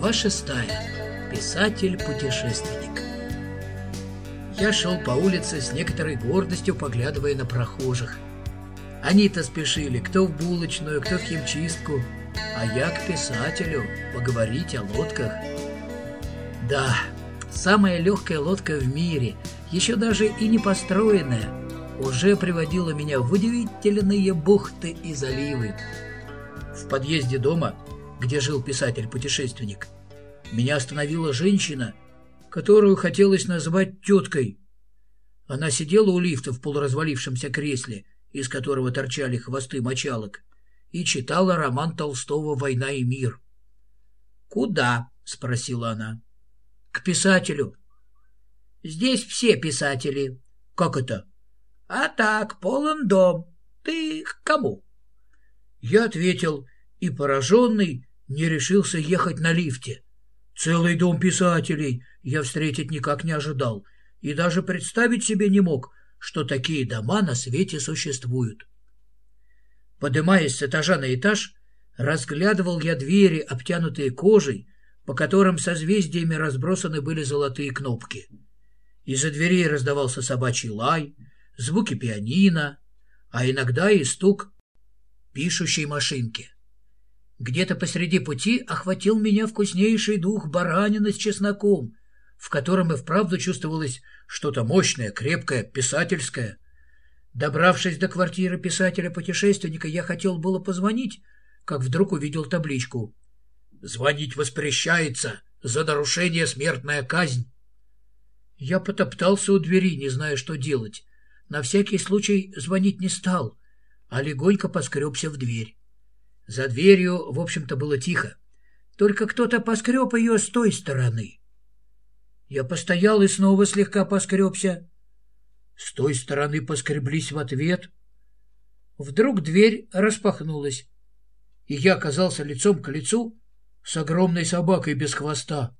Глава шестая. Писатель-путешественник. Я шел по улице с некоторой гордостью, поглядывая на прохожих. Они-то спешили, кто в булочную, кто в химчистку, а я к писателю поговорить о лодках. Да, самая легкая лодка в мире, еще даже и не построенная, уже приводила меня в удивительные бухты и заливы. В подъезде дома, где жил писатель-путешественник, меня остановила женщина, которую хотелось назвать теткой. Она сидела у лифта в полуразвалившемся кресле, из которого торчали хвосты мочалок, и читала роман Толстого «Война и мир». «Куда?» — спросила она. «К писателю». «Здесь все писатели». «Как это?» «А так, полон дом. Ты к кому?» Я ответил, и пораженный не решился ехать на лифте. Целый дом писателей я встретить никак не ожидал и даже представить себе не мог, что такие дома на свете существуют. Подымаясь с этажа на этаж, разглядывал я двери, обтянутые кожей, по которым созвездиями разбросаны были золотые кнопки. Из-за дверей раздавался собачий лай, звуки пианино, а иногда и стук пишущей машинки. Где-то посреди пути охватил меня вкуснейший дух баранины с чесноком, в котором и вправду чувствовалось что-то мощное, крепкое, писательское. Добравшись до квартиры писателя-путешественника, я хотел было позвонить, как вдруг увидел табличку. «Звонить воспрещается! За нарушение смертная казнь!» Я потоптался у двери, не зная, что делать. На всякий случай звонить не стал, а легонько поскребся в дверь. За дверью, в общем-то, было тихо. Только кто-то поскреб ее с той стороны. Я постоял и снова слегка поскребся. С той стороны поскреблись в ответ. Вдруг дверь распахнулась, и я оказался лицом к лицу с огромной собакой без хвоста.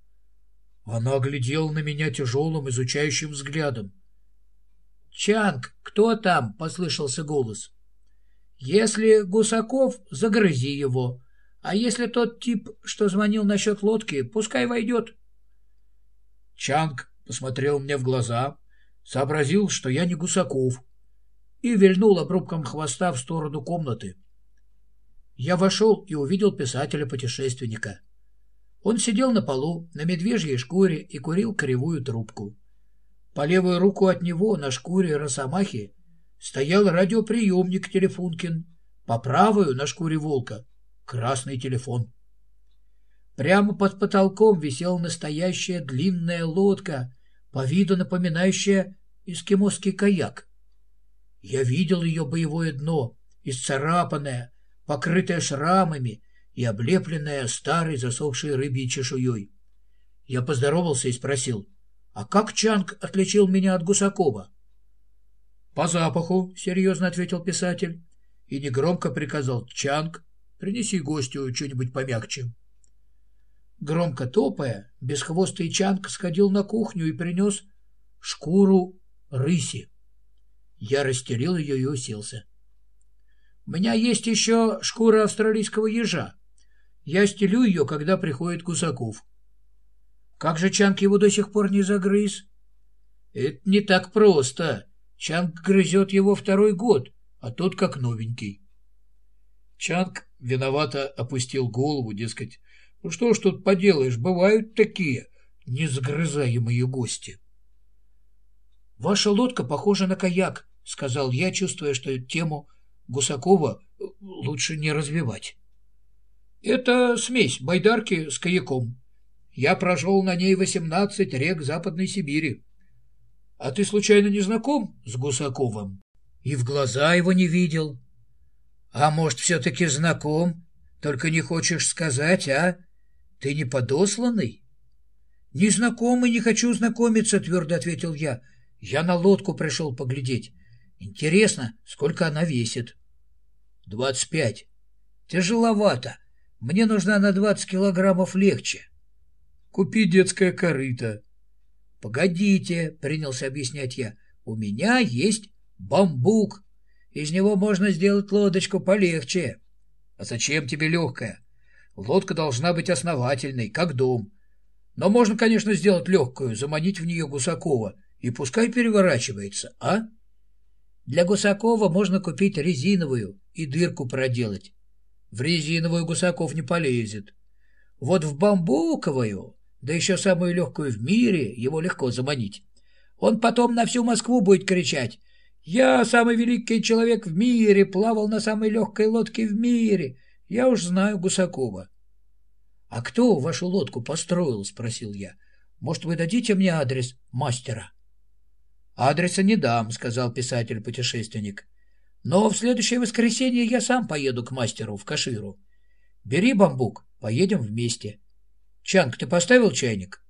Она глядела на меня тяжелым, изучающим взглядом. «Чанг, кто там?» — послышался голос. Если Гусаков, загрызи его. А если тот тип, что звонил насчет лодки, пускай войдет. Чанг посмотрел мне в глаза, сообразил, что я не Гусаков, и вильнул обрубком хвоста в сторону комнаты. Я вошел и увидел писателя-путешественника. Он сидел на полу, на медвежьей шкуре и курил кривую трубку. По левую руку от него на шкуре росомахи стоял радиоприемник Телефункин, по правую на шкуре волка красный телефон. Прямо под потолком висела настоящая длинная лодка, по виду напоминающая эскимосский каяк. Я видел ее боевое дно, исцарапанное, покрытое шрамами и облепленное старой засохшей рыбьей чешуей. Я поздоровался и спросил, а как Чанг отличил меня от Гусакова? «По запаху», — серьезно ответил писатель, и негромко приказал «Чанг, принеси гостю что-нибудь помягче». Громко топая, бесхвостый Чанг сходил на кухню и принес шкуру рыси. Я растерил ее и уселся. «У меня есть еще шкура австралийского ежа. Я стелю ее, когда приходит Кусаков». «Как же Чанг его до сих пор не загрыз?» «Это не так просто», Чанг грызет его второй год, а тот как новенький. Чанг виновато опустил голову, дескать, ну что ж тут поделаешь, бывают такие несгрызаемые гости. «Ваша лодка похожа на каяк», — сказал я, чувствуя, что тему Гусакова лучше не развивать. «Это смесь байдарки с каяком. Я прошел на ней восемнадцать рек Западной Сибири. А ты случайно не знаком с Гусаковым? И в глаза его не видел. А может, все-таки знаком, только не хочешь сказать, а? Ты не подосланный? Не знакомый, не хочу знакомиться, твердо ответил я. Я на лодку пришел поглядеть. Интересно, сколько она весит? Двадцать пять. Тяжеловато. Мне нужна на двадцать килограммов легче. Купи детское корыто. «Погодите», — принялся объяснять я, У меня есть бамбук. Из него можно сделать лодочку полегче. А зачем тебе легкая? Лодка должна быть основательной, как дом. Но можно, конечно, сделать легкую, заманить в нее Гусакова, и пускай переворачивается, а? Для Гусакова можно купить резиновую и дырку проделать. В резиновую Гусаков не полезет. Вот в бамбуковую, да еще самую легкую в мире, его легко заманить. Он потом на всю Москву будет кричать «Я самый великий человек в мире, плавал на самой легкой лодке в мире. Я уж знаю Гусакова». «А кто вашу лодку построил?» — спросил я. «Может, вы дадите мне адрес мастера?» «Адреса не дам», — сказал писатель-путешественник. «Но в следующее воскресенье я сам поеду к мастеру в Каширу. Бери бамбук, поедем вместе. Чанг, ты поставил чайник?»